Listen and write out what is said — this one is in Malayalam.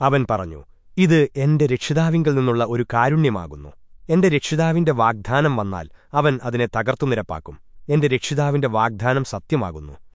അവൻ പറഞ്ഞു ഇത് എന്റെ രക്ഷിതാവിങ്കിൽ നിന്നുള്ള ഒരു കാരുണ്യമാകുന്നു. എന്റെ രക്ഷിതാവിന്റെ വാഗ്ദാനം വന്നാൽ അവൻ അതിനെ തകർത്തുനിരപ്പാക്കും. എന്റെ രക്ഷിതാവിന്റെ വാഗ്ദാനം സത്യമാകുന്നു.